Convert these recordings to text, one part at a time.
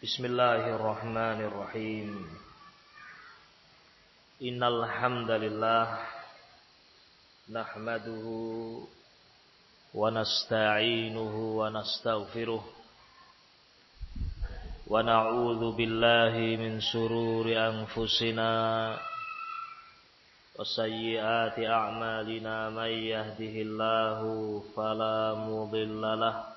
Bismillahirrahmanirrahim. Innal alhamdulillah. nahmaduhu wa nasta'inuhu wa nastaghfiruh wa na'udzu min shururi anfusina wa sayyiati a'malina may yahdihillahu fala mudilla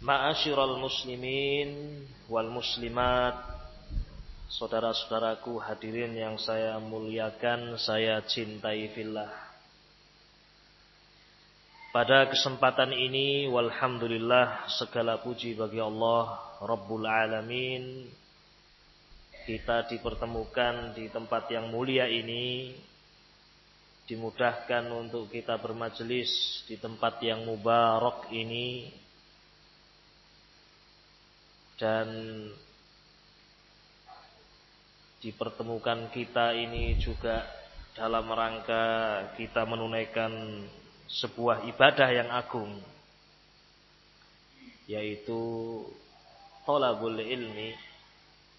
Ma'asyiral muslimin wal muslimat. Saudara-saudaraku hadirin yang saya muliakan Saya cintai fillah. Pada kesempatan ini Walhamdulillah Segala puji bagi Allah Rabbul Alamin. Kita dipertemukan di tempat yang mulia ini Dimudahkan untuk kita bermajelis Di tempat yang mubarak ini dan dipertemukan kita ini juga dalam rangka kita menunaikan sebuah ibadah yang agung yaitu tolabul ilmi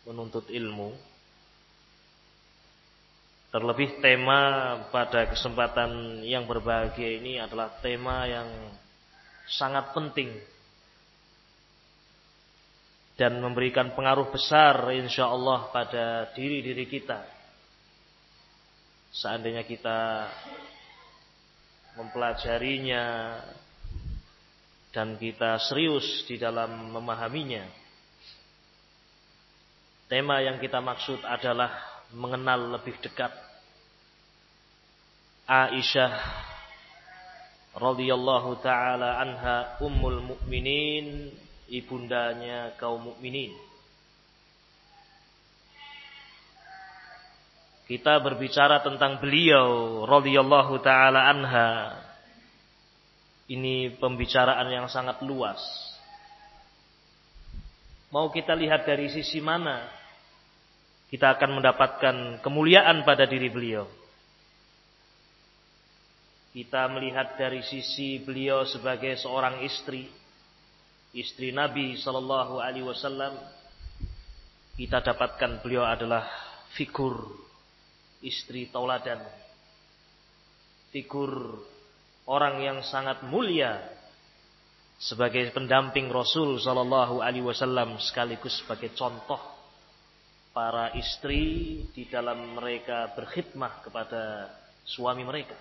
menuntut ilmu. Terlebih tema pada kesempatan yang berbahagia ini adalah tema yang sangat penting dan memberikan pengaruh besar insya Allah pada diri-diri kita. Seandainya kita mempelajarinya dan kita serius di dalam memahaminya. Tema yang kita maksud adalah mengenal lebih dekat Aisyah radhiyallahu taala anha ummul mukminin ibundanya kaum mukminin. Kita berbicara tentang beliau radhiyallahu taala anha. Ini pembicaraan yang sangat luas. Mau kita lihat dari sisi mana kita akan mendapatkan kemuliaan pada diri beliau. Kita melihat dari sisi beliau sebagai seorang istri istri Nabi Shallallahu Alaihi Wasallam kita dapatkan beliau adalah figur istri tauladan, figur orang yang sangat mulia sebagai pendamping Rasul Shallallahu Alaihi Wasallam sekaligus sebagai contoh para istri di dalam mereka berkhidmah kepada suami mereka.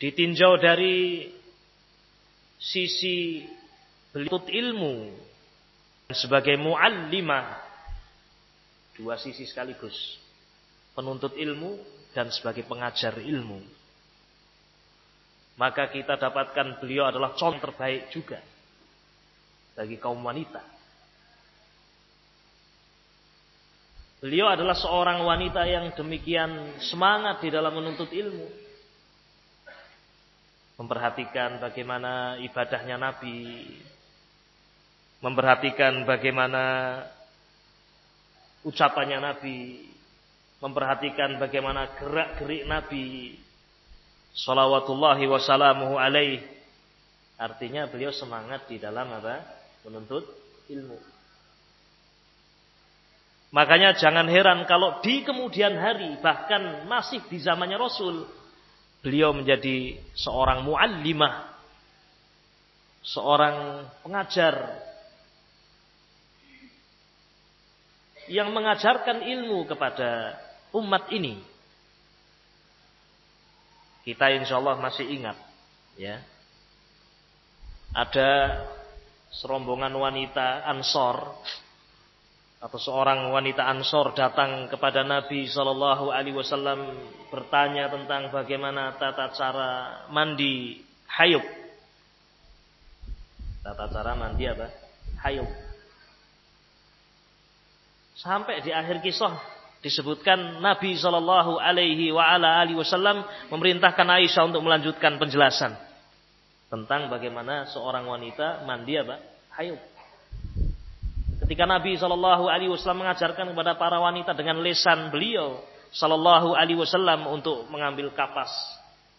Ditinjau dari sisi belitut ilmu. Sebagai muallimah dua sisi sekaligus. Penuntut ilmu dan sebagai pengajar ilmu. Maka kita dapatkan beliau adalah contoh terbaik juga bagi kaum wanita. Beliau adalah seorang wanita yang demikian semangat di dalam menuntut ilmu memperhatikan bagaimana ibadahnya Nabi, memperhatikan bagaimana ucapannya Nabi, memperhatikan bagaimana gerak-gerik Nabi salawatullahi wasalamuhu alaih. Artinya beliau semangat di dalam apa? Menuntut ilmu. Makanya jangan heran kalau di kemudian hari bahkan masih di zamannya Rasul beliau menjadi seorang muallimah seorang pengajar yang mengajarkan ilmu kepada umat ini. Kita insya Allah masih ingat, ya. Ada serombongan wanita Ansor atau seorang wanita Ansor datang kepada Nabi Shallallahu Alaihi Wasallam bertanya tentang bagaimana tata cara mandi hayub. Tata cara mandi apa? Hayub. Sampai di akhir kisah disebutkan Nabi Shallallahu Alaihi Wasallam memerintahkan Aisyah untuk melanjutkan penjelasan tentang bagaimana seorang wanita mandi apa? Hayub. Ketika Nabi Shallallahu Alaihi Wasallam mengajarkan kepada para wanita dengan lesan beliau Shallallahu Alaihi Wasallam untuk mengambil kapas.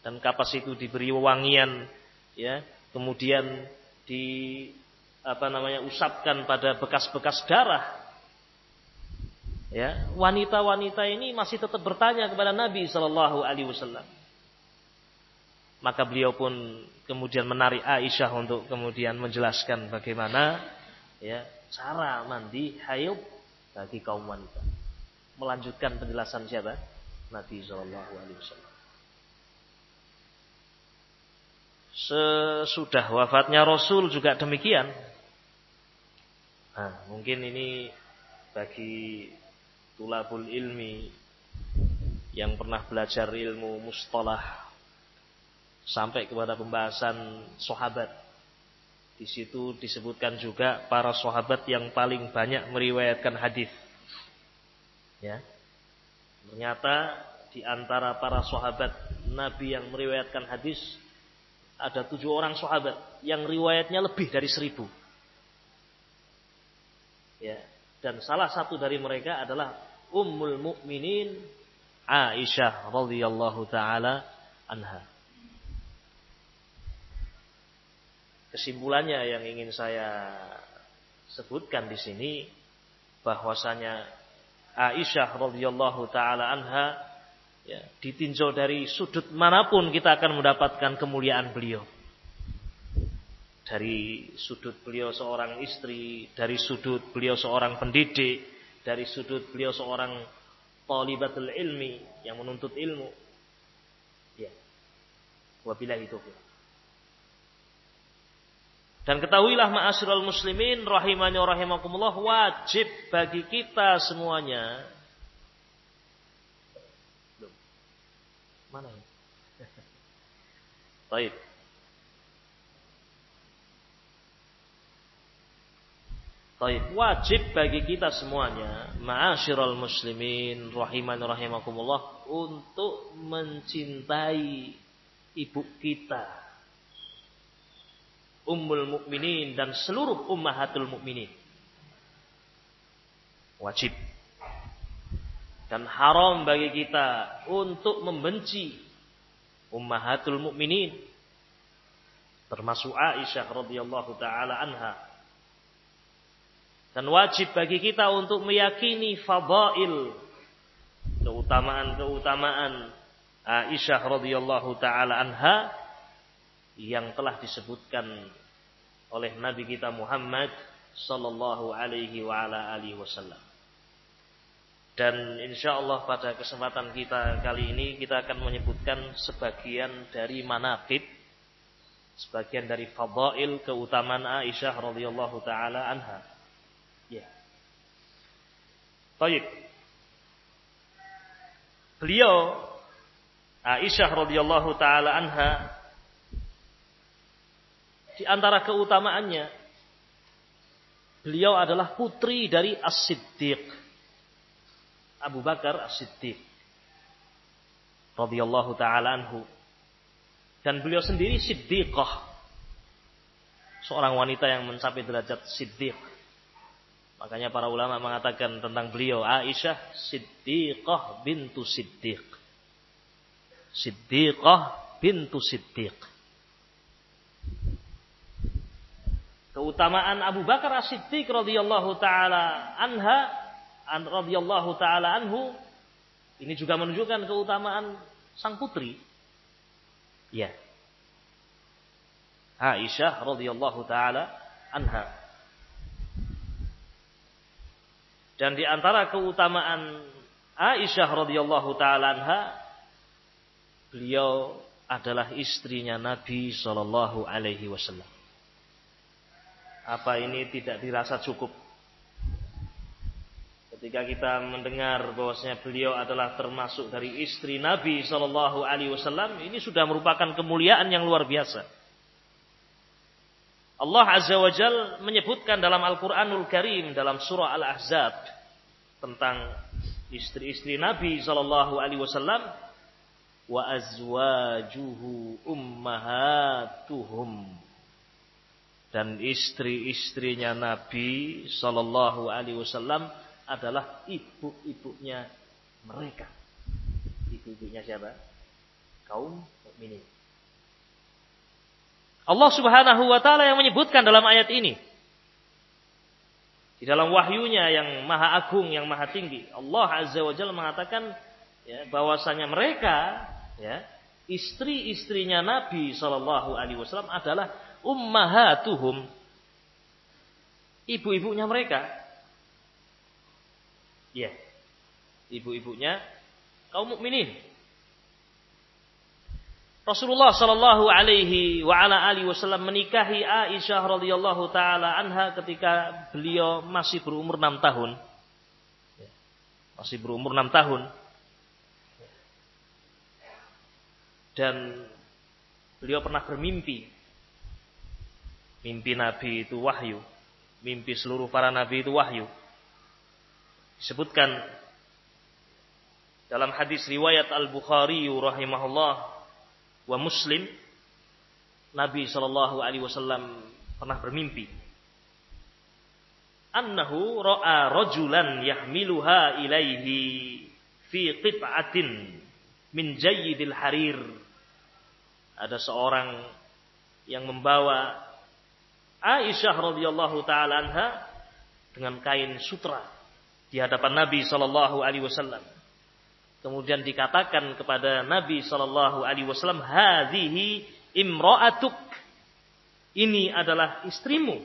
Dan kapas itu diberi wangian, ya, kemudian di apa namanya usapkan pada bekas-bekas darah. Ya wanita-wanita ini masih tetap bertanya kepada Nabi Shallallahu Alaihi Wasallam. Maka beliau pun kemudian menarik Aisyah untuk kemudian menjelaskan bagaimana ya cara mandi hayub bagi kaum wanita. Melanjutkan penjelasan siapa? Nabi Shallallahu Alaihi Wasallam. Sesudah wafatnya Rasul juga demikian. Nah, mungkin ini bagi tulabul ilmi yang pernah belajar ilmu mustalah sampai kepada pembahasan sahabat. Di situ disebutkan juga para sahabat yang paling banyak meriwayatkan hadis. Ya. Ternyata di antara para sahabat Nabi yang meriwayatkan hadis ada tujuh orang sahabat yang riwayatnya lebih dari seribu. Ya, dan salah satu dari mereka adalah Ummul Mukminin Aisyah radhiyallahu taala anha. Kesimpulannya yang ingin saya sebutkan di sini bahwasanya Aisyah radhiyallahu taala anha ya, ditinjau dari sudut mana pun kita akan mendapatkan kemuliaan beliau dari sudut beliau seorang istri, dari sudut beliau seorang pendidik, dari sudut beliau seorang talibatul ilmi yang menuntut ilmu. Ya. Wabillahi taufiq. Dan ketahuilah ma'asyiral muslimin rahimani rahimakumullah wajib bagi kita semuanya. Mana ya? Baik. Taib. Wajib bagi kita semuanya, ma'asyiral muslimin rahiman rahimakumullah untuk mencintai ibu kita. Ummul mukminin dan seluruh ummahatul mukminin. Wajib. Dan haram bagi kita untuk membenci ummahatul mukminin termasuk Aisyah radhiyallahu taala anha dan wajib bagi kita untuk meyakini fadail keutamaan-keutamaan Aisyah radhiyallahu taala anha yang telah disebutkan oleh Nabi kita Muhammad sallallahu alaihi wa ala alihi wasallam. Dan insya Allah pada kesempatan kita kali ini kita akan menyebutkan sebagian dari manaqib sebagian dari fadail keutamaan Aisyah radhiyallahu taala anha. Baik. Beliau Aisyah radhiyallahu taala anha di antara keutamaannya beliau adalah putri dari As-Siddiq. Abu Bakar As-Siddiq. Radhiyallahu taala anhu. Dan beliau sendiri siddiqah. Seorang wanita yang mencapai derajat siddiq. Makanya para ulama mengatakan tentang beliau Aisyah Siddiqah bintu Siddiq. Siddiqah bintu Siddiq. Keutamaan Abu Bakar As-Siddiq radhiyallahu taala anha an radhiyallahu taala anhu ini juga menunjukkan keutamaan sang putri. Ya. Aisyah radhiyallahu taala anha. Dan di antara keutamaan Aisyah radhiyallahu taala anha beliau adalah istrinya Nabi sallallahu alaihi wasallam. Apa ini tidak dirasa cukup? Ketika kita mendengar bahwasanya beliau adalah termasuk dari istri Nabi sallallahu alaihi wasallam, ini sudah merupakan kemuliaan yang luar biasa. Allah Azza wa Jal menyebutkan dalam Al-Quranul Karim dalam surah Al-Ahzab tentang istri-istri Nabi Sallallahu Alaihi Wasallam wa azwajuhu ummahatuhum dan istri-istrinya Nabi Sallallahu Alaihi Wasallam adalah ibu-ibunya mereka. Ibu-ibunya siapa? Kaum mukminin. Allah Subhanahu wa taala yang menyebutkan dalam ayat ini. Di dalam wahyunya yang maha agung, yang maha tinggi, Allah Azza wa Jalla mengatakan ya, bahwasanya mereka ya, istri-istrinya Nabi Shallallahu alaihi wasallam adalah ummahatuhum. Ibu-ibunya mereka. Ya ibu-ibunya kaum mukminin. Rasulullah Shallallahu Alaihi wa ala alihi Wasallam menikahi Aisyah radhiyallahu taala anha ketika beliau masih berumur enam tahun, ya, masih berumur enam tahun, dan beliau pernah bermimpi Mimpi Nabi itu wahyu. Mimpi seluruh para Nabi itu wahyu. Disebutkan dalam hadis riwayat Al-Bukhari rahimahullah wa Muslim Nabi Shallallahu alaihi wasallam pernah bermimpi annahu ra'a rajulan yahmiluha ilaihi fi qit'atin min jayyidil harir ada seorang yang membawa Aisyah radhiyallahu taala anha dengan kain sutra di hadapan Nabi sallallahu alaihi wasallam. Kemudian dikatakan kepada Nabi sallallahu alaihi wasallam, "Hadhihi imra'atuk." Ini adalah istrimu.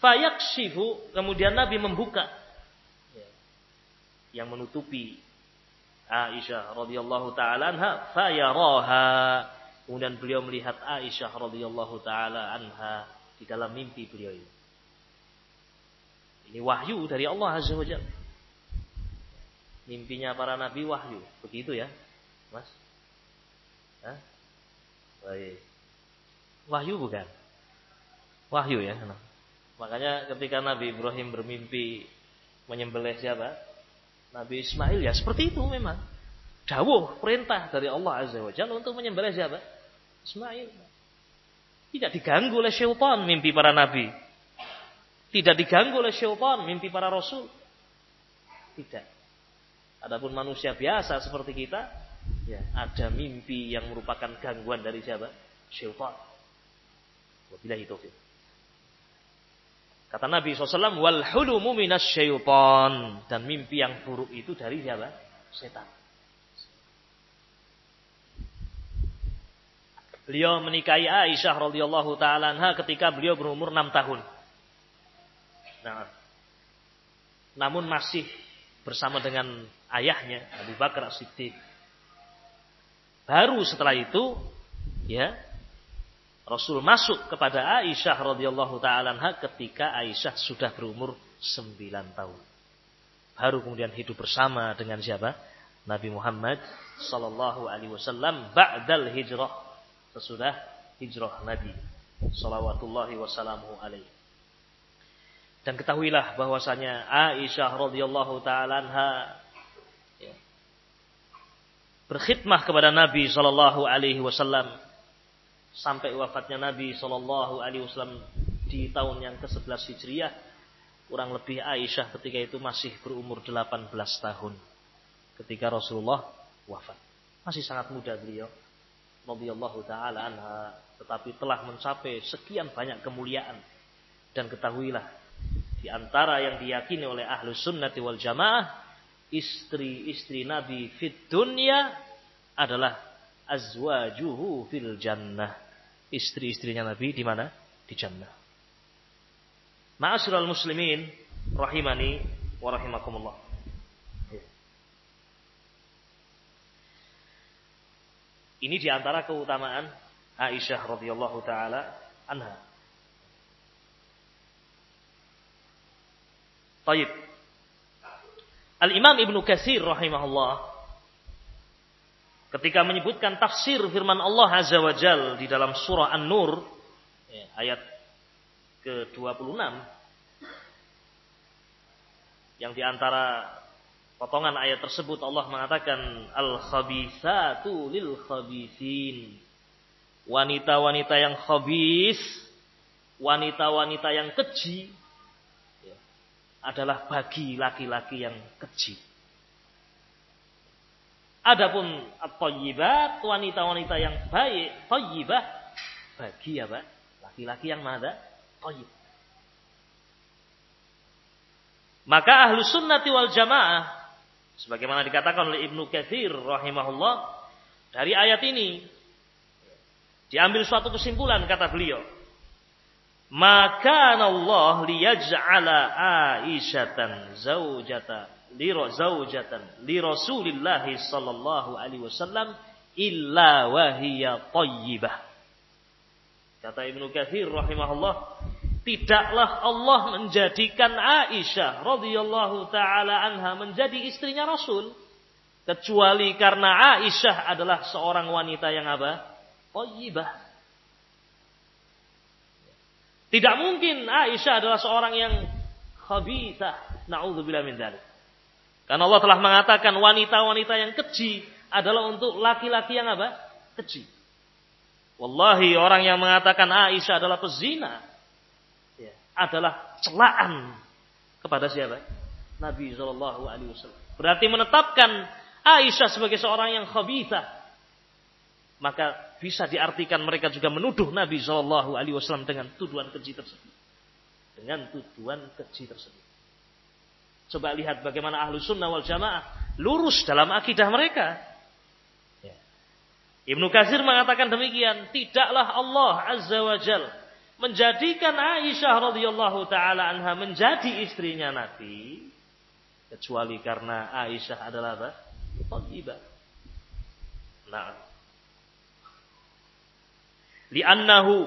Fayakshifu, kemudian Nabi membuka yang menutupi Aisyah radhiyallahu taala anha, fayaraha Kemudian beliau melihat Aisyah radhiyallahu taala anha di dalam mimpi beliau ini. Ini wahyu dari Allah Azza wa Jalla. Mimpinya para nabi wahyu, begitu ya, Mas? Hah? Baik. Wahyu bukan? Wahyu ya. Makanya ketika Nabi Ibrahim bermimpi menyembelih siapa? Nabi Ismail ya seperti itu memang. Dawuh perintah dari Allah Azza wa Jalla untuk menyembelih siapa? Ismail. Tidak diganggu oleh syaitan mimpi para nabi. Tidak diganggu oleh syaitan mimpi para rasul. Tidak. Adapun manusia biasa seperti kita, ya ada mimpi yang merupakan gangguan dari siapa? Syaitan. Wabillahi taufiq. Kata Nabi SAW, wal hulumu minas. Dan mimpi yang buruk itu dari siapa? Setan. Beliau menikahi Aisyah radhiyallahu taala anha ketika beliau berumur 6 tahun. Nah, namun masih bersama dengan ayahnya Abu Bakar Siddiq. Baru setelah itu, ya, Rasul masuk kepada Aisyah radhiyallahu taala anha ketika Aisyah sudah berumur 9 tahun. Baru kemudian hidup bersama dengan siapa? Nabi Muhammad sallallahu alaihi wasallam ba'dal hijrah sesudah hijrah Nabi salawatullahi wasallamu alaihi. Dan ketahuilah bahwasanya Aisyah radhiyallahu taala anha ya, berkhidmah kepada Nabi sallallahu alaihi wasallam sampai wafatnya Nabi sallallahu alaihi wasallam di tahun yang ke-11 Hijriah kurang lebih Aisyah ketika itu masih berumur 18 tahun ketika Rasulullah wafat. Masih sangat muda beliau. Radhiyallahu taala anha tetapi telah mencapai sekian banyak kemuliaan dan ketahuilah di antara yang diyakini oleh ahlu sunnati wal jamaah istri-istri Nabi fit dunya adalah azwajuhu fil jannah. Istri-istrinya Nabi di mana? Di jannah. Ma'asyiral muslimin rahimani wa rahimakumullah. Ini di antara keutamaan Aisyah radhiyallahu taala anha. Baik. Al-Imam Ibnu Katsir rahimahullah ketika menyebutkan tafsir firman Allah Azza wa Jal di dalam surah An-Nur ya, ayat ke-26 yang di antara potongan ayat tersebut Allah mengatakan al-khabithatu lil khabithin wanita-wanita yang khabis wanita-wanita yang keji ya, adalah bagi laki-laki yang keji Adapun at-thayyibat, wanita-wanita yang baik, thayyibah bagi apa? Laki-laki yang mana? Thayyib. Maka ahlu sunnati wal jamaah sebagaimana dikatakan oleh Ibnu Katsir rahimahullah dari ayat ini diambil suatu kesimpulan kata beliau maka Allah liyaj'ala Aisyatan zaujata li zaujatan li Rasulillah sallallahu alaihi wasallam illa hiya thayyibah. Kata Ibnu Katsir rahimahullah, tidaklah Allah menjadikan Aisyah radhiyallahu taala anha menjadi istrinya Rasul kecuali karena Aisyah adalah seorang wanita yang apa? Thayyibah. Tidak mungkin Aisyah adalah seorang yang khabithah. Nauzubillah min dzalik. Karena Allah telah mengatakan wanita-wanita yang keji adalah untuk laki-laki yang apa? Keji. Wallahi orang yang mengatakan Aisyah adalah pezina adalah celaan kepada siapa? Nabi Shallallahu Alaihi Wasallam. Berarti menetapkan Aisyah sebagai seorang yang khabithah. Maka bisa diartikan mereka juga menuduh Nabi Shallallahu Alaihi Wasallam dengan tuduhan keji tersebut. Dengan tuduhan keji tersebut. Coba lihat bagaimana ahlu sunnah wal jamaah lurus dalam akidah mereka. Ya. Ibnu Katsir mengatakan demikian, tidaklah Allah Azza wa Jal menjadikan Aisyah radhiyallahu taala anha menjadi istrinya Nabi kecuali karena Aisyah adalah apa? Thayyibah. Nah. Li'annahu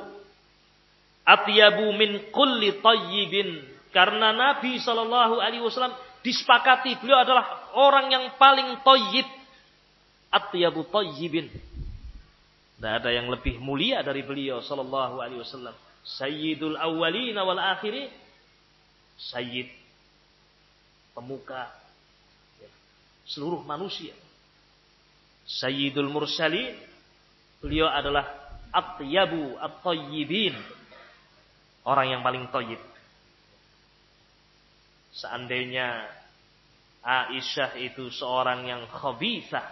atyabu min kulli tayyibin karena Nabi Shallallahu Alaihi Wasallam disepakati beliau adalah orang yang paling toyib. Atyabu toyibin. Tidak ada yang lebih mulia dari beliau Shallallahu Alaihi Wasallam. Sayyidul awwalina wal akhiri. Sayyid. Pemuka. Ya, seluruh manusia. Sayyidul mursalin. Beliau adalah atyabu at-tayyibin. Orang yang paling toyib. Seandainya Aisyah itu seorang yang khabithah,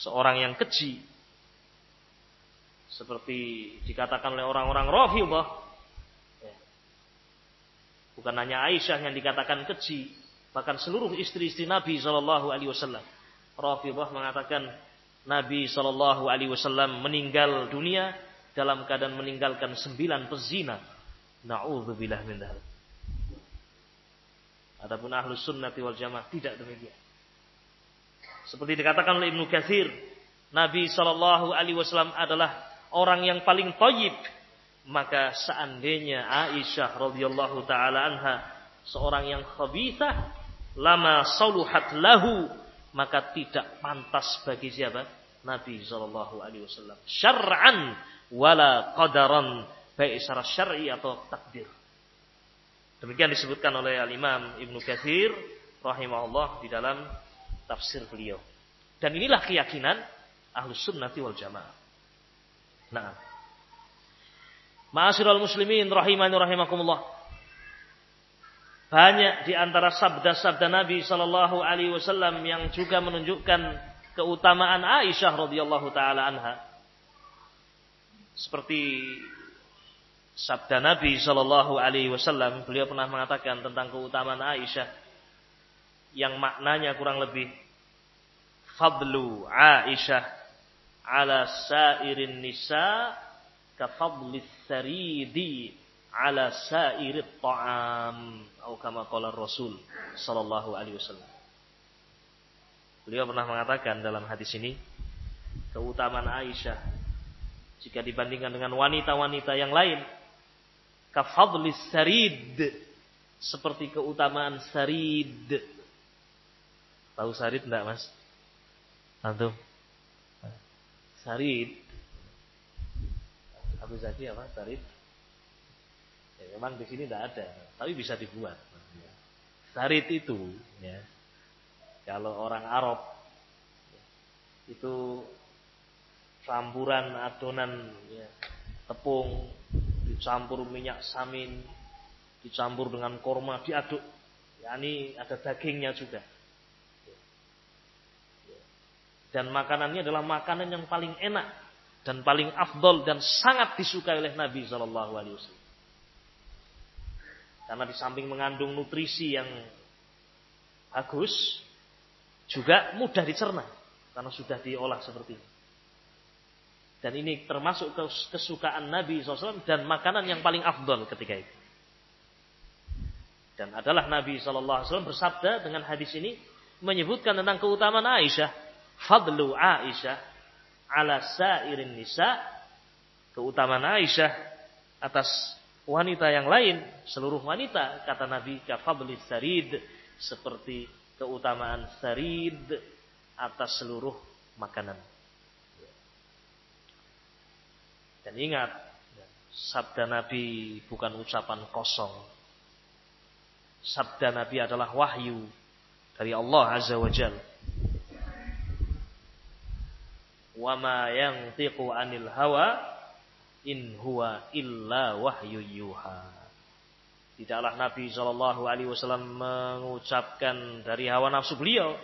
seorang yang keji, seperti dikatakan oleh orang-orang Rafidhah. Ya. Bukan hanya Aisyah yang dikatakan keji, bahkan seluruh istri-istri Nabi Shallallahu Alaihi Wasallam. Rafidhah mengatakan Nabi Shallallahu Alaihi Wasallam meninggal dunia dalam keadaan meninggalkan sembilan pezina. Nauzubillah min. Adapun ahlus sunnati wal jamaah tidak demikian. Seperti dikatakan oleh Ibnu Katsir, Nabi Shallallahu Alaihi Wasallam adalah orang yang paling toyib. Maka seandainya Aisyah radhiyallahu taala anha seorang yang khabithah, lama saluhat lahu maka tidak pantas bagi siapa? Nabi Shallallahu Alaihi Wasallam. Syar'an wala qadaran baik secara syar'i atau takdir. Demikian disebutkan oleh Al-Imam Ibnu Katsir rahimahullah di dalam tafsir beliau. Dan inilah keyakinan Ahlus Sunnati wal Jamaah. Nah. Ma'asyiral muslimin rahimani rahimakumullah. Banyak di antara sabda-sabda Nabi sallallahu alaihi wasallam yang juga menunjukkan keutamaan Aisyah radhiyallahu taala anha. Seperti sabda Nabi sallallahu alaihi wasallam, beliau pernah mengatakan tentang keutamaan Aisyah yang maknanya kurang lebih fadlu Aisyah ala sairin nisa ka fadlis saridi ala sairit ta'am atau kama qala Rasul sallallahu alaihi wasallam. Beliau pernah mengatakan dalam hadis ini keutamaan Aisyah jika dibandingkan dengan wanita-wanita yang lain ka fadlis sarid seperti keutamaan sarid. Tahu sarid enggak, Mas? Antum? Sarid. Abu Zaki apa? Sarid Ya, memang di sini tidak ada, tapi bisa dibuat. Sarit itu, ya, kalau orang Arab itu campuran adonan ya, tepung dicampur minyak samin, dicampur dengan korma, diaduk. Ya, ini ada dagingnya juga. Dan makanannya adalah makanan yang paling enak dan paling afdol dan sangat disukai oleh Nabi Shallallahu Alaihi Wasallam. Karena di samping mengandung nutrisi yang bagus, juga mudah dicerna karena sudah diolah seperti ini. Dan ini termasuk kesukaan Nabi SAW dan makanan yang paling afdol ketika itu. Dan adalah Nabi SAW bersabda dengan hadis ini menyebutkan tentang keutamaan Aisyah. Fadlu Aisyah ala sairin nisa. Keutamaan Aisyah atas wanita yang lain, seluruh wanita kata Nabi kafabli sarid seperti keutamaan sarid atas seluruh makanan. Dan ingat, sabda Nabi bukan ucapan kosong. Sabda Nabi adalah wahyu dari Allah Azza wa Jal. Wa ma yantiqu anil hawa in huwa illa wahyu yuha. Tidaklah Nabi Shallallahu Alaihi Wasallam mengucapkan dari hawa nafsu beliau,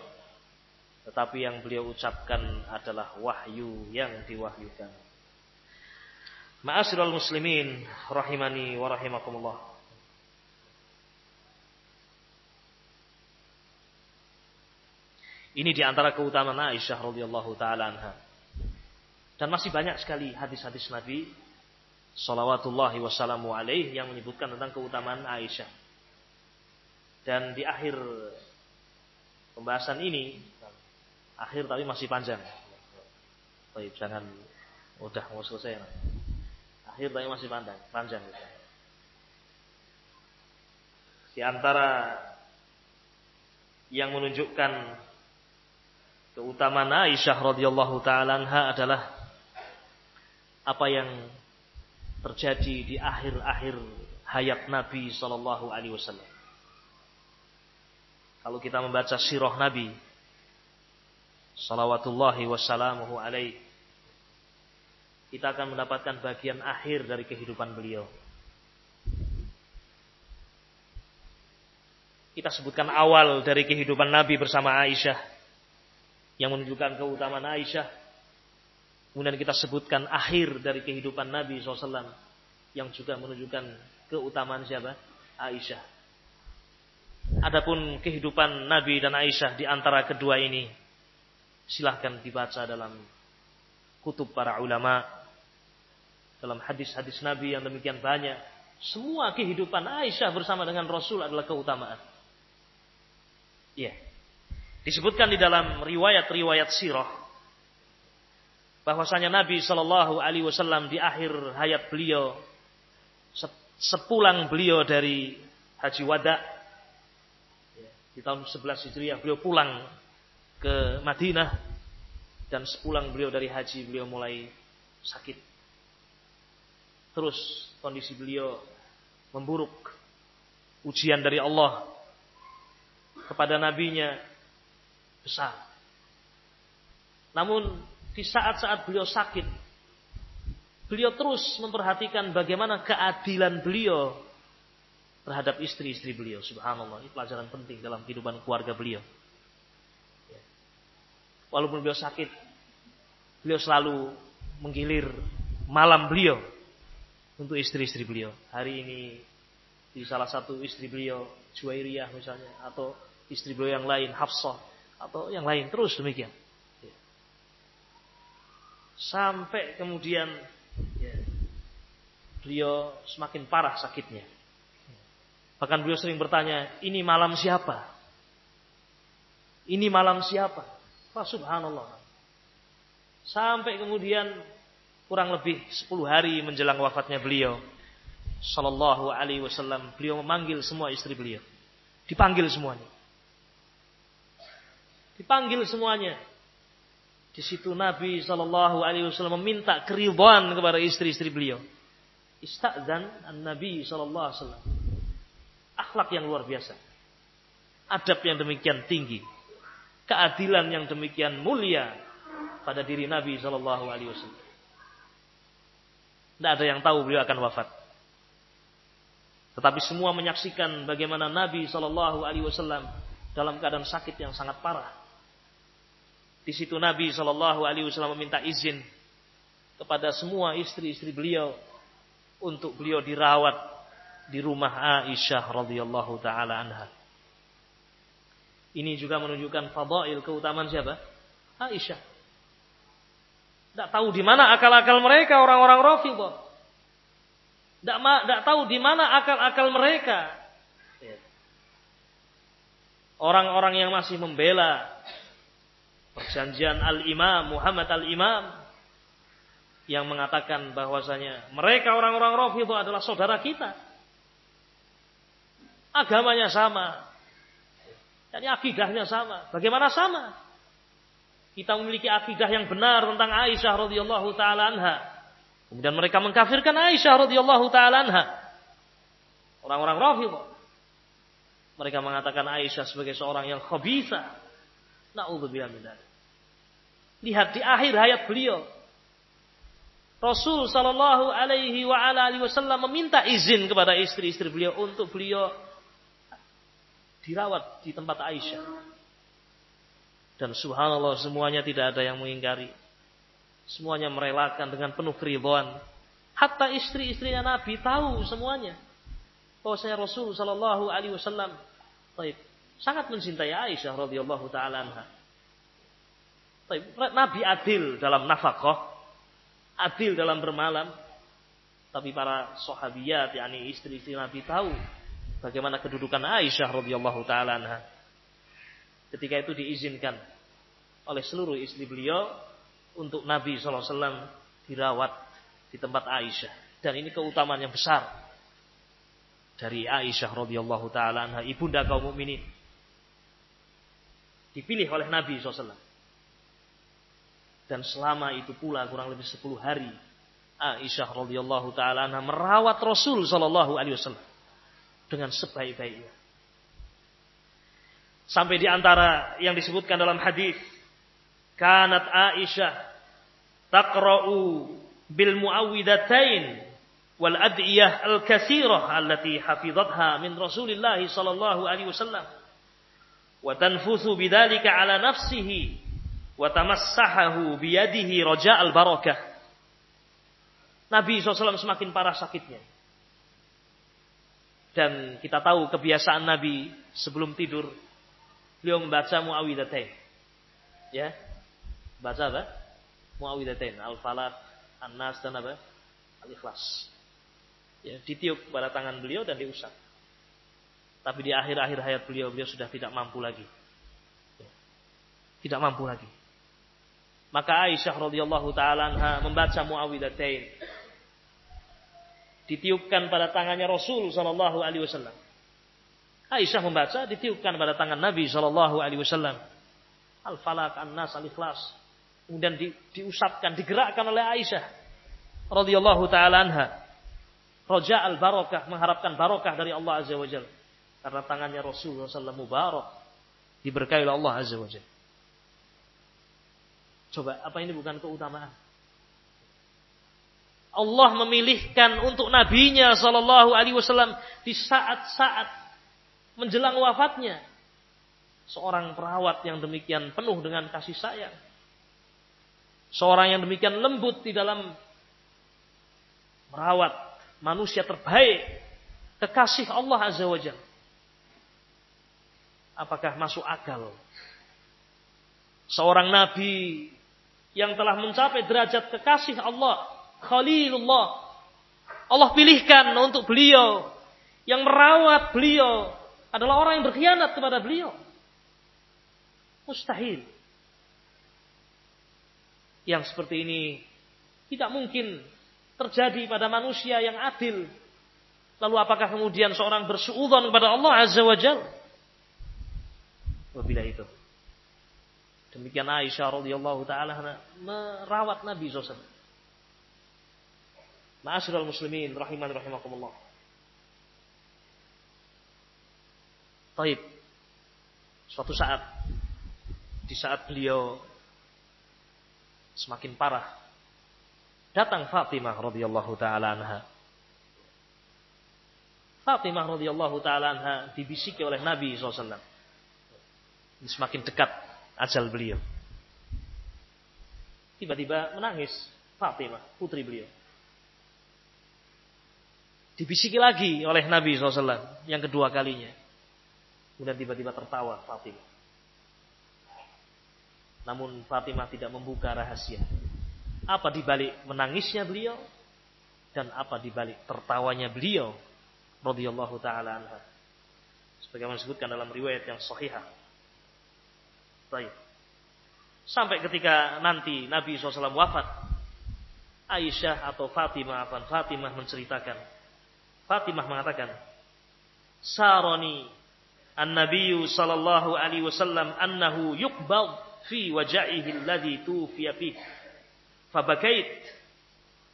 tetapi yang beliau ucapkan adalah wahyu yang diwahyukan. Ma'asyiral muslimin rahimani wa rahimakumullah. Ini di antara keutamaan Aisyah radhiyallahu taala anha. Dan masih banyak sekali hadis-hadis Nabi salawatullahi wassalamu alaih yang menyebutkan tentang keutamaan Aisyah. Dan di akhir pembahasan ini, akhir tapi masih panjang. Baik, jangan udah mau selesai. Akhir tapi masih panjang, panjang. Di antara yang menunjukkan keutamaan Aisyah radhiyallahu taala adalah apa yang terjadi di akhir-akhir hayat Nabi Shallallahu Alaihi Wasallam. Kalau kita membaca sirah Nabi, Salawatullahi wassalamuhu alaih, kita akan mendapatkan bagian akhir dari kehidupan beliau. Kita sebutkan awal dari kehidupan Nabi bersama Aisyah yang menunjukkan keutamaan Aisyah Kemudian kita sebutkan akhir dari kehidupan Nabi SAW yang juga menunjukkan keutamaan siapa? Aisyah. Adapun kehidupan Nabi dan Aisyah di antara kedua ini silahkan dibaca dalam kutub para ulama dalam hadis-hadis Nabi yang demikian banyak. Semua kehidupan Aisyah bersama dengan Rasul adalah keutamaan. Ya. Disebutkan di dalam riwayat-riwayat sirah bahwasanya Nabi Shallallahu Alaihi Wasallam di akhir hayat beliau sepulang beliau dari haji wada di tahun 11 Hijriah beliau pulang ke Madinah dan sepulang beliau dari haji beliau mulai sakit. Terus kondisi beliau memburuk. Ujian dari Allah kepada nabinya besar. Namun di saat-saat beliau sakit, beliau terus memperhatikan bagaimana keadilan beliau terhadap istri-istri beliau. Subhanallah, ini pelajaran penting dalam kehidupan keluarga beliau. Ya. Walaupun beliau sakit, beliau selalu menggilir malam beliau untuk istri-istri beliau. Hari ini di salah satu istri beliau, Juwairiyah misalnya, atau istri beliau yang lain, Hafsah, atau yang lain, terus demikian. Sampai kemudian ya, beliau semakin parah sakitnya. Bahkan beliau sering bertanya, ini malam siapa? Ini malam siapa? Wah subhanallah. Sampai kemudian kurang lebih 10 hari menjelang wafatnya beliau. Sallallahu alaihi wasallam. Beliau memanggil semua istri beliau. Dipanggil semuanya. Dipanggil semuanya. Di situ Nabi Shallallahu Alaihi Wasallam meminta keridhaan kepada istri-istri beliau. Istazan an Nabi Shallallahu Alaihi Wasallam. Akhlak yang luar biasa. Adab yang demikian tinggi. Keadilan yang demikian mulia pada diri Nabi Shallallahu Alaihi Wasallam. Tidak ada yang tahu beliau akan wafat. Tetapi semua menyaksikan bagaimana Nabi Shallallahu Alaihi Wasallam dalam keadaan sakit yang sangat parah di situ Nabi Shallallahu Alaihi Wasallam meminta izin kepada semua istri-istri beliau untuk beliau dirawat di rumah Aisyah radhiyallahu taala anha. Ini juga menunjukkan fadail keutamaan siapa? Aisyah. Tidak tahu di mana akal-akal mereka orang-orang Rafidhah. Tidak tidak tahu di mana akal-akal mereka. Orang-orang yang masih membela Perjanjian Al-Imam Muhammad Al-Imam yang mengatakan bahwasanya mereka orang-orang Rafidhah adalah saudara kita. Agamanya sama. Dan akidahnya sama. Bagaimana sama? Kita memiliki akidah yang benar tentang Aisyah radhiyallahu taala anha. Kemudian mereka mengkafirkan Aisyah radhiyallahu taala anha. Orang-orang Rafidhah. Mereka mengatakan Aisyah sebagai seorang yang khabisa. Na'udzubillah Lihat di akhir hayat beliau. Rasul sallallahu alaihi wa ala alihi wasallam meminta izin kepada istri-istri beliau untuk beliau dirawat di tempat Aisyah. Dan subhanallah semuanya tidak ada yang mengingkari. Semuanya merelakan dengan penuh keridhaan. Hatta istri-istrinya Nabi tahu semuanya. Bahwasanya Rasul sallallahu alaihi wasallam sangat mencintai Aisyah radhiyallahu taala anha. Nabi adil dalam nafkah, adil dalam bermalam. Tapi para sahabiyat, yakni istri-istri Nabi tahu bagaimana kedudukan Aisyah radhiyallahu taala anha. Ketika itu diizinkan oleh seluruh istri beliau untuk Nabi SAW dirawat di tempat Aisyah. Dan ini keutamaan yang besar dari Aisyah radhiyallahu taala anha, ibunda kaum mukminin dipilih oleh Nabi SAW. Dan selama itu pula kurang lebih 10 hari Aisyah radhiyallahu taala merawat Rasul sallallahu alaihi wasallam dengan sebaik-baiknya. Sampai di antara yang disebutkan dalam hadis, kanat Aisyah taqra'u bil muawwidatain wal adiyah al katsirah allati hafizatha min Rasulillah sallallahu alaihi wasallam wa tanfusu bidzalika ala nafsihi wa tamassahahu biyadihi. Nabi SAW semakin parah sakitnya. Dan kita tahu kebiasaan Nabi sebelum tidur beliau membaca muawwidatain. Ya. Baca apa? Muawwidatain, Al-Falaq, An-Nas dan apa? Al-Ikhlas. Ya, ditiup pada tangan beliau dan diusap. Tapi di akhir-akhir hayat beliau, beliau sudah tidak mampu lagi. Tidak mampu lagi. Maka Aisyah radhiyallahu taala membaca Muawwidatain. Ditiupkan pada tangannya Rasul sallallahu alaihi wasallam. Aisyah membaca ditiupkan pada tangan Nabi sallallahu alaihi wasallam. Al-Falaq, An-Nas, Al-Ikhlas. Kemudian di, diusapkan, digerakkan oleh Aisyah radhiyallahu taala anha. Raja al-barakah, mengharapkan barakah dari Allah azza wajalla. Karena tangannya Rasulullah SAW mubarak. Diberkahi oleh Allah Azza wa Jalla. Coba, apa ini bukan keutamaan? Allah memilihkan untuk nabinya sallallahu alaihi wasallam di saat-saat menjelang wafatnya seorang perawat yang demikian penuh dengan kasih sayang. Seorang yang demikian lembut di dalam merawat manusia terbaik, kekasih Allah Azza wa Jalla. Apakah masuk akal? Seorang nabi yang telah mencapai derajat kekasih Allah, Khalilullah. Allah pilihkan untuk beliau yang merawat beliau adalah orang yang berkhianat kepada beliau. Mustahil. Yang seperti ini tidak mungkin terjadi pada manusia yang adil. Lalu apakah kemudian seorang bersuudzon kepada Allah Azza wa Jal? Wabila itu. Demikian Aisyah radhiyallahu taala merawat Nabi SAW. Ma'asyiral muslimin rahiman rahimakumullah. Taib. Suatu saat di saat beliau semakin parah datang Fatimah radhiyallahu taala anha. Fatimah radhiyallahu taala anha dibisiki oleh Nabi SAW. Semakin dekat ajal beliau. Tiba-tiba menangis Fatimah, putri beliau. Dibisiki lagi oleh Nabi SAW yang kedua kalinya. Kemudian tiba-tiba tertawa Fatimah. Namun Fatimah tidak membuka rahasia. Apa dibalik menangisnya beliau dan apa dibalik tertawanya beliau radhiyallahu taala anha. Sebagaimana disebutkan dalam riwayat yang sahihah. Baik. Sampai ketika nanti Nabi SAW wafat, Aisyah atau Fatimah, apa Fatimah menceritakan. Fatimah mengatakan, Saroni an-nabiyyu sallallahu alaihi wasallam annahu yuqbal fi wajaihi alladhi tufiya fi. Fabakait.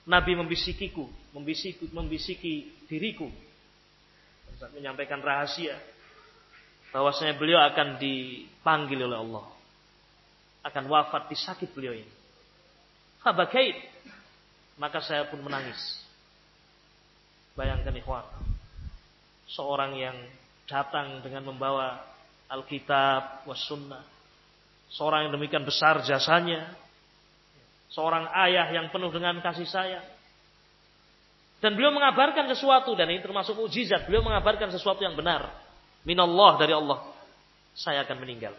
Nabi membisikiku, membisiki, membisiki diriku. Menyampaikan rahasia bahwasanya beliau akan dipanggil oleh Allah. Akan wafat di sakit beliau ini. Fabakait. Maka saya pun menangis. Bayangkan ikhwan. Seorang yang datang dengan membawa Alkitab was sunnah. Seorang yang demikian besar jasanya. Seorang ayah yang penuh dengan kasih sayang. Dan beliau mengabarkan sesuatu dan ini termasuk mujizat. Beliau mengabarkan sesuatu yang benar minallah dari Allah, saya akan meninggal.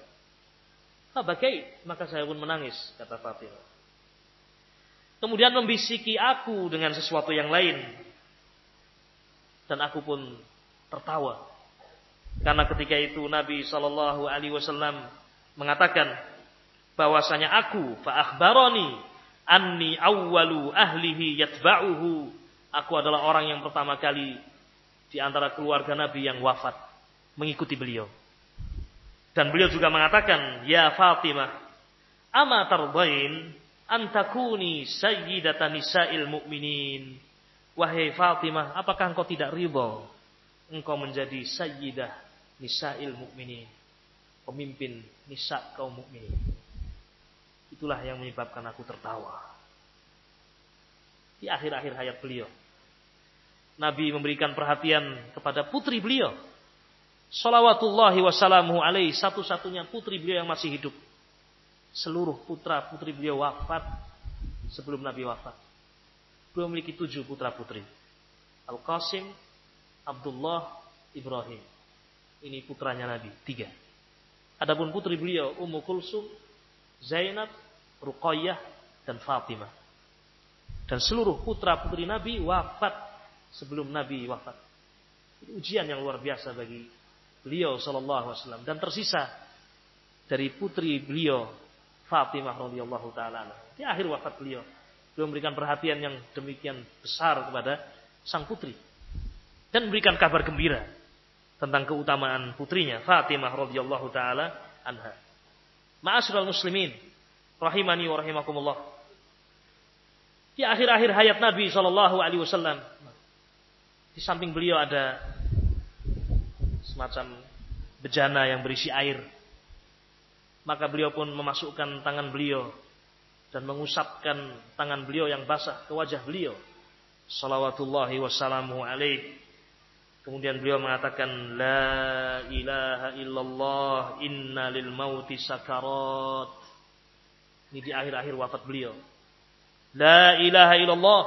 Fabakai, maka saya pun menangis, kata Fatimah. Kemudian membisiki aku dengan sesuatu yang lain. Dan aku pun tertawa. Karena ketika itu Nabi Shallallahu Alaihi Wasallam mengatakan bahwasanya aku faakhbaroni anni awwalu ahlihi yatba'uhu. Aku adalah orang yang pertama kali di antara keluarga Nabi yang wafat mengikuti beliau. Dan beliau juga mengatakan, Ya Fatimah, ama tarbain antakuni sayyidatan nisa'il mu'minin. Wahai Fatimah, apakah engkau tidak riba engkau menjadi sayyidah nisa'il mu'minin. Pemimpin nisa kaum mukminin. Itulah yang menyebabkan aku tertawa. Di akhir-akhir hayat beliau. Nabi memberikan perhatian kepada putri beliau Salawatullahi wassalamu alaih satu-satunya putri beliau yang masih hidup. Seluruh putra putri beliau wafat sebelum Nabi wafat. Beliau memiliki tujuh putra putri. Al-Qasim, Abdullah, Ibrahim. Ini putranya Nabi, tiga. Adapun putri beliau Ummu Kulsum, Zainab, Ruqayyah, dan Fatimah. Dan seluruh putra putri Nabi wafat sebelum Nabi wafat. Ini ujian yang luar biasa bagi beliau sallallahu alaihi wasallam dan tersisa dari putri beliau Fatimah radhiyallahu taala di akhir wafat beliau beliau memberikan perhatian yang demikian besar kepada sang putri dan memberikan kabar gembira tentang keutamaan putrinya Fatimah radhiyallahu taala anha. Ma'asyiral muslimin rahimani wa rahimakumullah. Di akhir-akhir hayat Nabi sallallahu alaihi wasallam di samping beliau ada semacam bejana yang berisi air. Maka beliau pun memasukkan tangan beliau dan mengusapkan tangan beliau yang basah ke wajah beliau salawatullahi wassalamu alaih. Kemudian beliau mengatakan la ilaha illallah inna lil mauti sakarat. Ini di akhir-akhir wafat beliau. La ilaha illallah.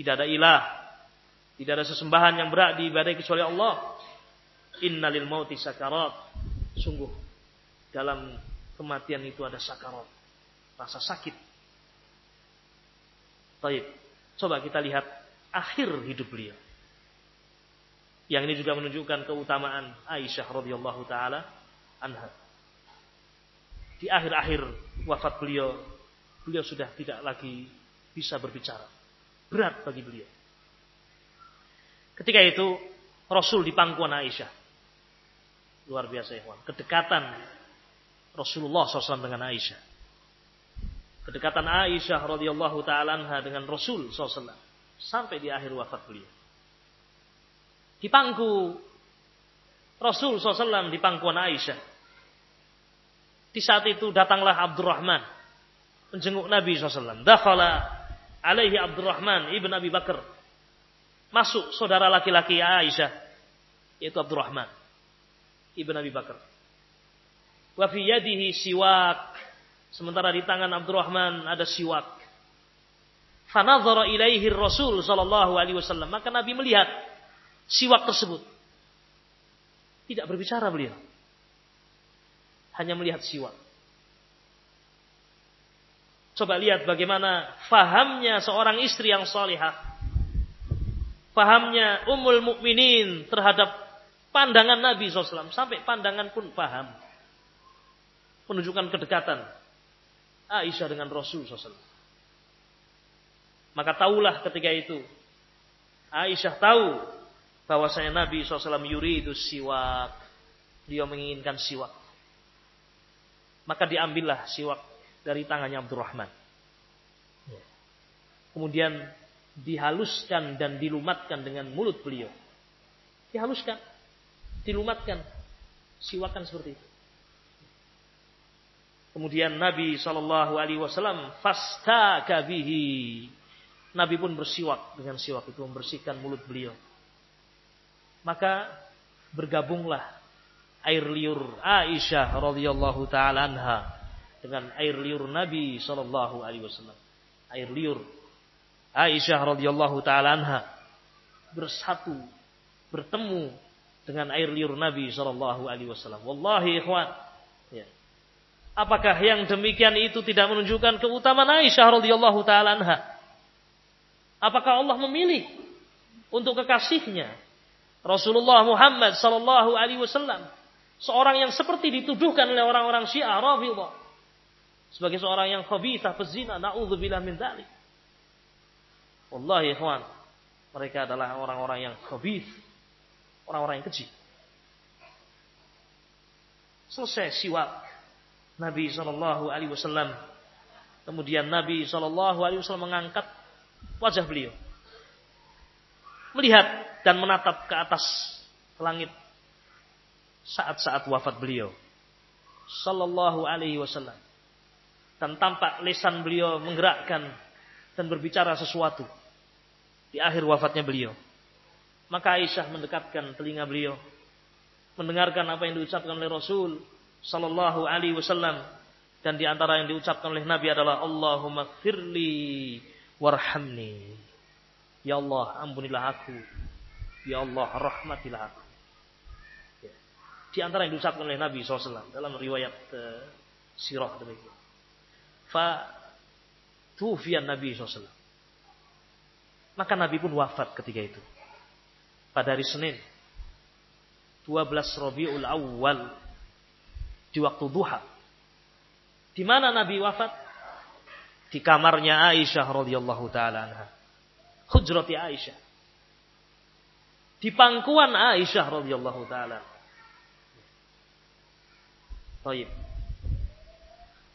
Tidak ada ilah. Tidak ada sesembahan yang berat diibadai kecuali Allah. Inna lil mauti sakarat. Sungguh dalam kematian itu ada sakarat. Rasa sakit. Baik. Coba kita lihat akhir hidup beliau. Yang ini juga menunjukkan keutamaan Aisyah radhiyallahu taala anha. Di akhir-akhir wafat beliau, beliau sudah tidak lagi bisa berbicara. Berat bagi beliau. Ketika itu Rasul di pangkuan Aisyah. Luar biasa ya Kedekatan Rasulullah SAW dengan Aisyah. Kedekatan Aisyah radhiyallahu taala dengan Rasul SAW sampai di akhir wafat beliau di pangku Rasul SAW di pangkuan Aisyah. Di saat itu datanglah Abdurrahman menjenguk Nabi SAW. Dakhala alaihi Abdurrahman ibn Abi Bakar. Masuk saudara laki-laki Aisyah yaitu Abdurrahman ibn Abi Bakar. Wa fi yadihi siwak. Sementara di tangan Abdurrahman ada siwak. Fanadhara ilaihi Rasul sallallahu alaihi wasallam. Maka Nabi melihat siwak tersebut. Tidak berbicara beliau. Hanya melihat siwak. Coba lihat bagaimana fahamnya seorang istri yang salihah. Fahamnya umul mukminin terhadap pandangan Nabi SAW. Sampai pandangan pun paham. Menunjukkan kedekatan Aisyah dengan Rasul SAW. Maka tahulah ketika itu. Aisyah tahu bahwasanya Nabi SAW yuri itu siwak. Dia menginginkan siwak. Maka diambillah siwak dari tangannya Abdurrahman. Kemudian dihaluskan dan dilumatkan dengan mulut beliau. Dihaluskan, dilumatkan, siwakan seperti itu. Kemudian Nabi Shallallahu Alaihi Wasallam fasta kabihi. Nabi pun bersiwak dengan siwak itu membersihkan mulut beliau maka bergabunglah air liur Aisyah radhiyallahu taala anha dengan air liur Nabi sallallahu alaihi wasallam. Air liur Aisyah radhiyallahu taala anha bersatu, bertemu dengan air liur Nabi sallallahu alaihi wasallam. Wallahi ikhwan, ya. Apakah yang demikian itu tidak menunjukkan keutamaan Aisyah radhiyallahu taala anha? Apakah Allah memilih untuk kekasihnya Rasulullah Muhammad sallallahu alaihi wasallam seorang yang seperti dituduhkan oleh orang-orang Syiah Rafidhah sebagai seorang yang khabithah pezina naudzubillah min dzalik. Wallahi ikhwan, mereka adalah orang-orang yang khabith, orang-orang yang keji. Selesai siwak Nabi sallallahu alaihi wasallam. Kemudian Nabi sallallahu alaihi wasallam mengangkat wajah beliau. Melihat dan menatap ke atas langit saat-saat wafat beliau sallallahu alaihi wasallam dan tampak lisan beliau menggerakkan dan berbicara sesuatu di akhir wafatnya beliau maka Aisyah mendekatkan telinga beliau mendengarkan apa yang diucapkan oleh Rasul sallallahu alaihi wasallam dan di antara yang diucapkan oleh Nabi adalah Allahumma firli warhamni ya Allah ampunilah aku Ya Allah, rahmatilah aku. Ya. Di antara yang diucapkan oleh Nabi SAW dalam riwayat uh, sirah demikian. Fa tufian Nabi SAW. Maka Nabi pun wafat ketika itu. Pada hari Senin. 12 Rabiul Awal. Di waktu duha. Di mana Nabi wafat? Di kamarnya Aisyah radhiyallahu taala anha. Hujrati Aisyah di pangkuan Aisyah radhiyallahu taala. Baik.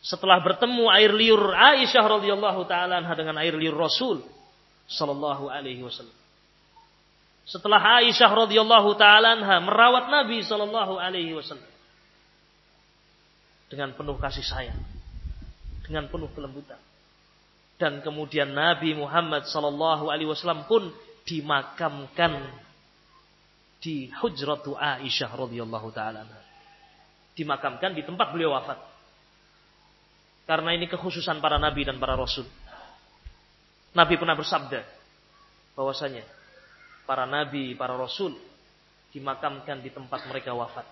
Setelah bertemu air liur Aisyah radhiyallahu taala dengan air liur Rasul sallallahu alaihi wasallam. Setelah Aisyah radhiyallahu taala merawat Nabi sallallahu alaihi wasallam dengan penuh kasih sayang, dengan penuh kelembutan. dan kemudian Nabi Muhammad sallallahu alaihi wasallam pun dimakamkan di hujratu Aisyah radhiyallahu taala. Dimakamkan di tempat beliau wafat. Karena ini kekhususan para nabi dan para rasul. Nabi pernah bersabda bahwasanya para nabi, para rasul dimakamkan di tempat mereka wafat.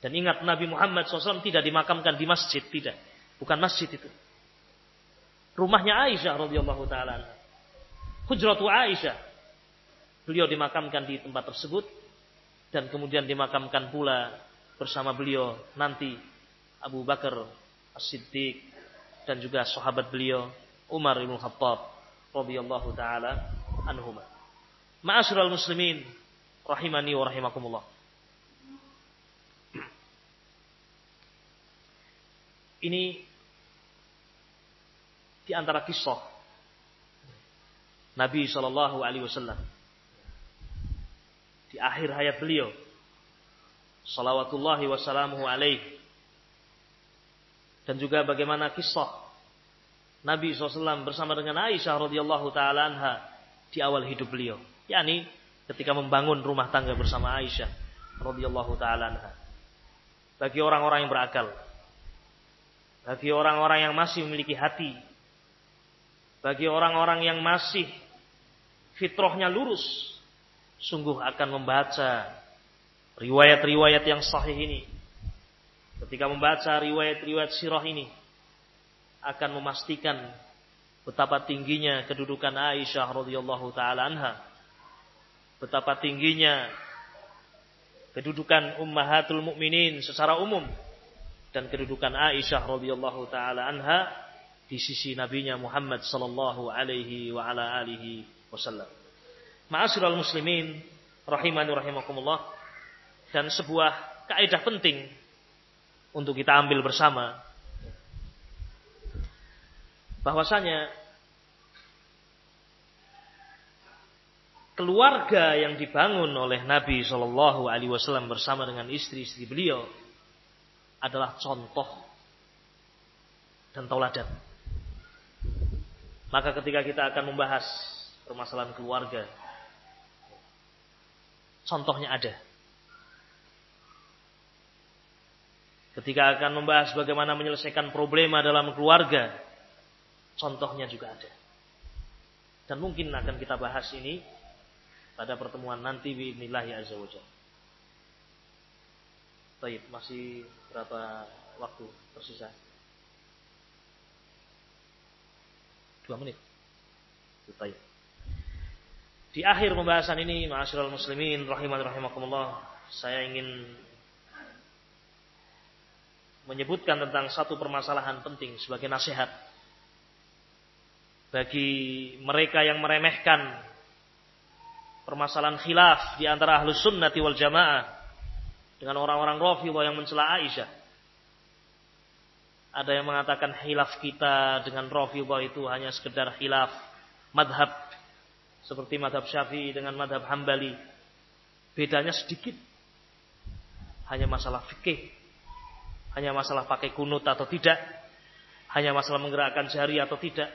Dan ingat Nabi Muhammad SAW tidak dimakamkan di masjid, tidak. Bukan masjid itu. Rumahnya Aisyah radhiyallahu taala. Hujratu Aisyah. Beliau dimakamkan di tempat tersebut dan kemudian dimakamkan pula bersama beliau nanti Abu Bakar As-Siddiq dan juga sahabat beliau Umar bin Khattab radhiyallahu taala anhuma. Ma'asyiral muslimin rahimani wa rahimakumullah. Ini di antara kisah Nabi Shallallahu Alaihi Wasallam. Di akhir hayat beliau, salawatullahi wassalamuhu alaihi dan juga bagaimana kisah Nabi SAW bersama dengan Aisyah radhiyallahu taala anha di awal hidup beliau, yakni ketika membangun rumah tangga bersama Aisyah radhiyallahu taala. Bagi orang-orang yang berakal, bagi orang-orang yang masih memiliki hati, bagi orang-orang yang masih fitrahnya lurus, sungguh akan membaca riwayat-riwayat yang sahih ini ketika membaca riwayat-riwayat sirah ini akan memastikan betapa tingginya kedudukan Aisyah radhiyallahu taala anha. Betapa tingginya kedudukan ummahatul mukminin secara umum dan kedudukan Aisyah radhiyallahu taala anha di sisi nabinya Muhammad sallallahu alaihi wa ala alihi wasallam. Ma'asyiral muslimin rahimani rahimakumullah dan sebuah kaidah penting untuk kita ambil bersama bahwasanya keluarga yang dibangun oleh Nabi Shallallahu Alaihi Wasallam bersama dengan istri-istri beliau adalah contoh dan tauladan. Maka ketika kita akan membahas permasalahan keluarga, contohnya ada. Ketika akan membahas bagaimana menyelesaikan problema dalam keluarga, contohnya juga ada. Dan mungkin akan kita bahas ini pada pertemuan nanti ya azza wajalla. Baik, masih berapa waktu tersisa? Dua menit. Baik. Di akhir pembahasan ini, ma'asyiral muslimin rahiman rahimakumullah, saya ingin menyebutkan tentang satu permasalahan penting sebagai nasihat bagi mereka yang meremehkan permasalahan khilaf di antara ahlus sunnati wal jamaah dengan orang-orang Rafidhah yang mencela Aisyah. Ada yang mengatakan khilaf kita dengan Rafidhah itu hanya sekedar khilaf madhab seperti madhab Syafi'i dengan madhab Hambali. Bedanya sedikit. Hanya masalah fikih hanya masalah pakai kunut atau tidak. Hanya masalah menggerakkan jari atau tidak.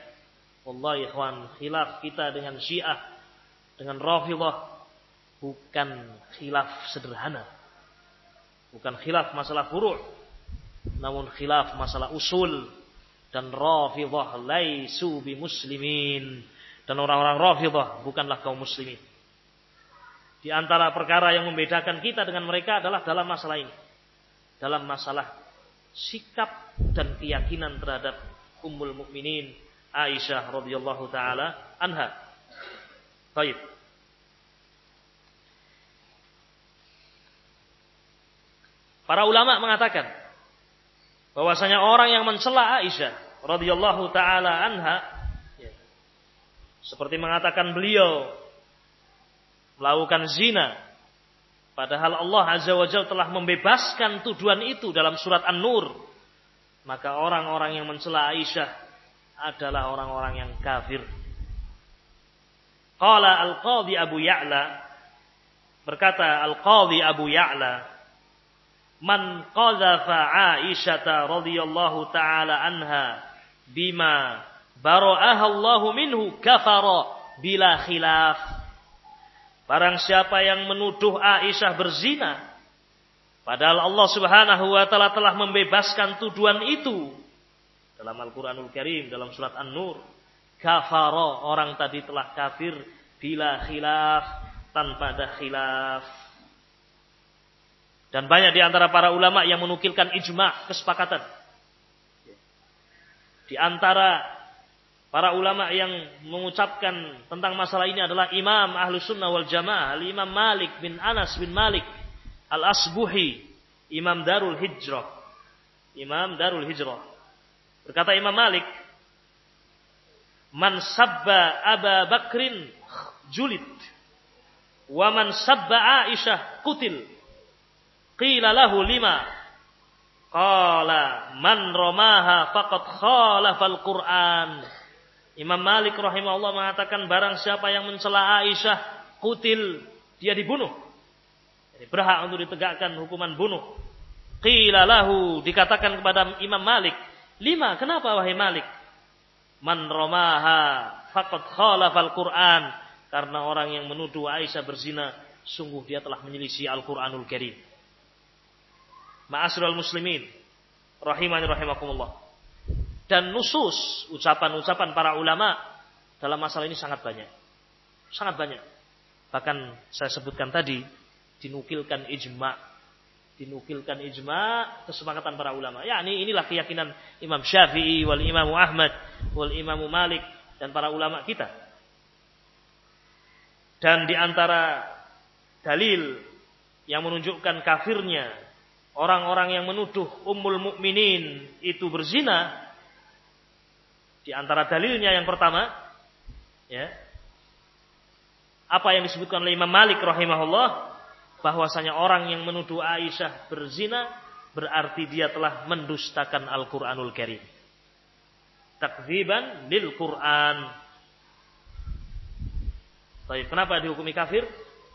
Wallahi ikhwan, khilaf kita dengan Syiah, dengan Rafidhah bukan khilaf sederhana. Bukan khilaf masalah furu', namun khilaf masalah usul dan Rafidhah laisu bi muslimin dan orang-orang Rafidhah bukanlah kaum muslimin. Di antara perkara yang membedakan kita dengan mereka adalah dalam masalah ini. Dalam masalah sikap dan keyakinan terhadap Ummul Mukminin Aisyah radhiyallahu taala anha. Baik. Para ulama mengatakan bahwasanya orang yang mencela Aisyah radhiyallahu taala anha seperti mengatakan beliau melakukan zina Padahal Allah Azza wa Jalla telah membebaskan tuduhan itu dalam surat An-Nur. Maka orang-orang yang mencela Aisyah adalah orang-orang yang kafir. Qala Al-Qadhi Abu Ya'la berkata Al-Qadhi Abu Ya'la Man qadhafa Aisyata radhiyallahu taala anha bima bara'ahallahu minhu kafara bila khilaf. Barang siapa yang menuduh Aisyah berzina, padahal Allah Subhanahu wa taala telah membebaskan tuduhan itu dalam Al-Qur'anul Karim dalam surat An-Nur, kafara orang tadi telah kafir bila khilaf tanpa ada khilaf. Dan banyak di antara para ulama yang menukilkan ijma kesepakatan. Di antara Para ulama yang mengucapkan tentang masalah ini adalah Imam Ahlu Sunnah wal Jamaah, Imam Malik bin Anas bin Malik Al-Asbuhi, Imam Darul Hijrah. Imam Darul Hijrah. Berkata Imam Malik, Man sabba Aba Bakrin julid. Wa man sabba Aisyah kutil. Qila lahu lima. Qala man romaha faqad khalafal Qur'an. Imam Malik rahimahullah mengatakan barang siapa yang mencela Aisyah kutil dia dibunuh. Jadi berhak untuk ditegakkan hukuman bunuh. Qila lahu dikatakan kepada Imam Malik, "Lima, kenapa wahai Malik?" Man romaha faqad khalafal Qur'an. Karena orang yang menuduh Aisyah berzina, sungguh dia telah menyelisih Al-Qur'anul Karim. Ma'asyiral muslimin, rahimani rahimakumullah. Dan nusus, ucapan-ucapan para ulama dalam masalah ini sangat banyak. Sangat banyak. Bahkan saya sebutkan tadi, dinukilkan ijma. Dinukilkan ijma kesepakatan para ulama. Ya, ini inilah keyakinan Imam Syafi'i, wal Imam Ahmad, wal Imam Malik, dan para ulama kita. Dan di antara dalil yang menunjukkan kafirnya orang-orang yang menuduh ummul mukminin itu berzina di antara dalilnya yang pertama, ya, apa yang disebutkan oleh Imam Malik rahimahullah, bahwasanya orang yang menuduh Aisyah berzina berarti dia telah mendustakan Al-Qur'anul Karim. Takziban lil Qur'an. Tapi kenapa dihukumi kafir?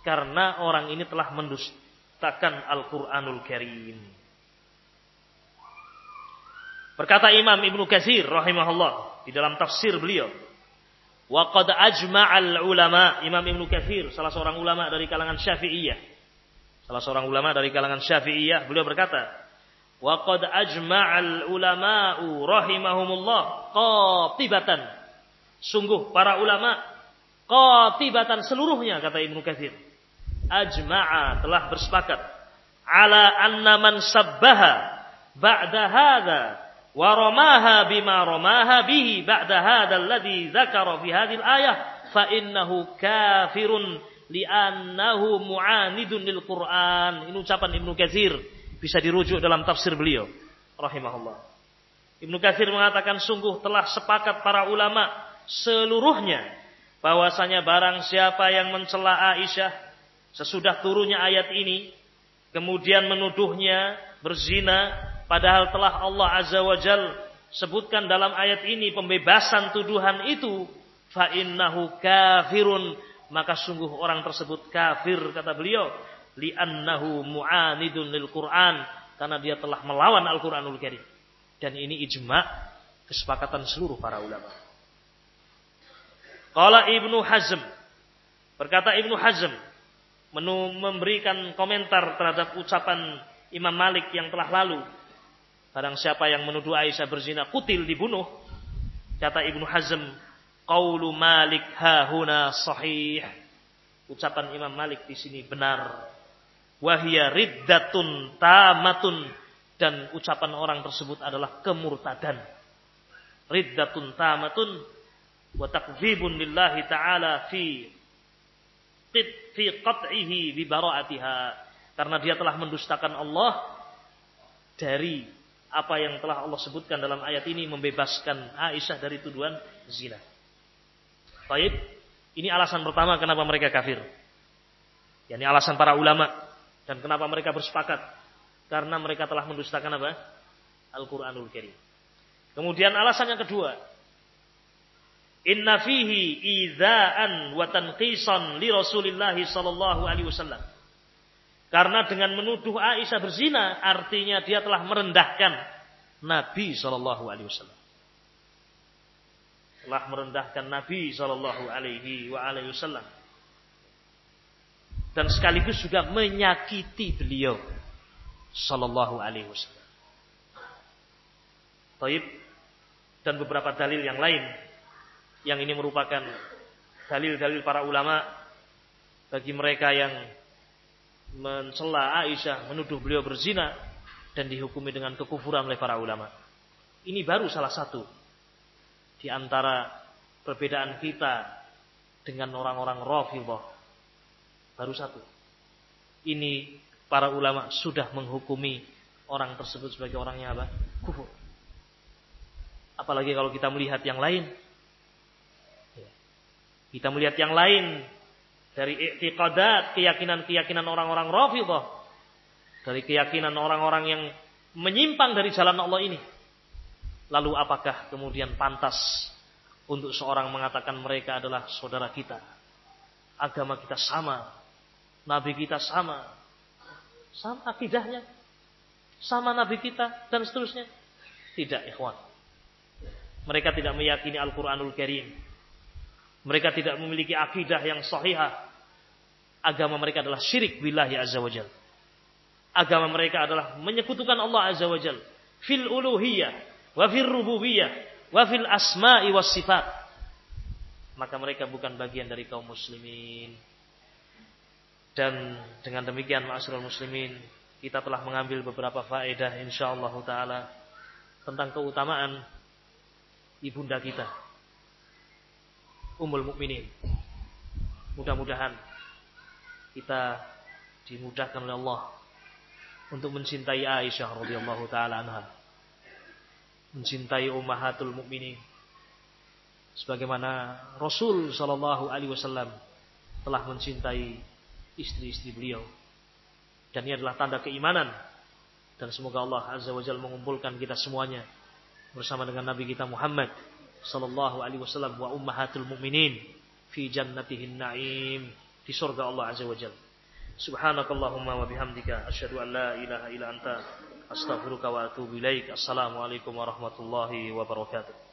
Karena orang ini telah mendustakan Al-Qur'anul Karim. Berkata Imam Ibnu Katsir rahimahullah di dalam tafsir beliau, "Wa qad ajma'al ulama" Imam Ibnu Katsir salah seorang ulama dari kalangan Syafi'iyah. Salah seorang ulama dari kalangan Syafi'iyah, beliau berkata, "Wa qad ajma'al ulama'u rahimahumullah qatibatan." Sungguh para ulama qatibatan seluruhnya kata Ibnu Katsir. Ajma'a telah bersepakat ala anna man sabbaha ba'da hadza wa ramaha bima ramaha bihi ba'da hadzal ladzi dzakara fi hadhil ayah fa innahu kafirun li'annahu mu'anidun lil Qur'an. Ini ucapan Ibnu Katsir bisa dirujuk dalam tafsir beliau rahimahullah. Ibnu Katsir mengatakan sungguh telah sepakat para ulama seluruhnya bahwasanya barang siapa yang mencela Aisyah sesudah turunnya ayat ini kemudian menuduhnya berzina Padahal telah Allah Azza wa Jal sebutkan dalam ayat ini pembebasan tuduhan itu. Fa innahu kafirun. Maka sungguh orang tersebut kafir kata beliau. Li'annahu mu'anidun lil Qur'an. Karena dia telah melawan Al-Quranul Karim. Dan ini ijma' kesepakatan seluruh para ulama. Qala Ibnu Hazm. Berkata Ibnu Hazm. Memberikan komentar terhadap ucapan Imam Malik yang telah lalu Barang siapa yang menuduh Aisyah berzina kutil dibunuh. Kata Ibnu Hazm, qaulu Malik hahuna sahih. Ucapan Imam Malik di sini benar. Wahia riddatun tamatun dan ucapan orang tersebut adalah kemurtadan. Riddatun tamatun wa takdzibun lillahi ta'ala fi fi qat'ihi bi bara'atiha karena dia telah mendustakan Allah dari apa yang telah Allah sebutkan dalam ayat ini membebaskan Aisyah dari tuduhan zina. Baik, ini alasan pertama kenapa mereka kafir. Yani alasan para ulama dan kenapa mereka bersepakat karena mereka telah mendustakan apa? Al-Qur'anul Karim. Kemudian alasan yang kedua, Inna fihi idza'an wa tanqisan li Rasulillah sallallahu alaihi wasallam. Karena dengan menuduh Aisyah berzina, artinya dia telah merendahkan Nabi Shallallahu Alaihi Wasallam. Telah merendahkan Nabi Shallallahu Alaihi Wasallam dan sekaligus juga menyakiti beliau Shallallahu Alaihi Wasallam. Taib dan beberapa dalil yang lain yang ini merupakan dalil-dalil para ulama bagi mereka yang mencela Aisyah, menuduh beliau berzina dan dihukumi dengan kekufuran oleh para ulama. Ini baru salah satu di antara perbedaan kita dengan orang-orang Rafidhah. Baru satu. Ini para ulama sudah menghukumi orang tersebut sebagai orangnya apa? Kufur. Apalagi kalau kita melihat yang lain. Kita melihat yang lain dari i'tiqadat, keyakinan-keyakinan orang-orang Rafidhah. Dari keyakinan orang-orang yang menyimpang dari jalan Allah ini. Lalu apakah kemudian pantas untuk seorang mengatakan mereka adalah saudara kita? Agama kita sama, nabi kita sama, sama akidahnya, sama nabi kita dan seterusnya. Tidak, ikhwan. Mereka tidak meyakini Al-Qur'anul Karim. Mereka tidak memiliki akidah yang sahihah. Agama mereka adalah syirik billahi azza wajal. Agama mereka adalah menyekutukan Allah azza wajal fil uluhiyah wa fil rububiyah wa fil asma'i was sifat. Maka mereka bukan bagian dari kaum muslimin. Dan dengan demikian ma'asyiral muslimin kita telah mengambil beberapa faedah insyaallah taala tentang keutamaan ibunda kita Ummul Mukminin. Mudah-mudahan kita dimudahkan oleh Allah untuk mencintai Aisyah radhiyallahu taala anha mencintai ummahatul mukminin. Sebagaimana Rasul sallallahu alaihi wasallam telah mencintai istri-istri beliau. Dan ini adalah tanda keimanan. Dan semoga Allah azza wajalla mengumpulkan kita semuanya bersama dengan nabi kita Muhammad sallallahu alaihi wasallam wa ummahatul mukminin fi jannatihin na'im di surga Allah azza wajalla subhanakallahumma wa bihamdika asyhadu an la ilaha illa anta Astaghfiruka wa atubu ilaik. Assalamualaikum warahmatullahi wabarakatuh.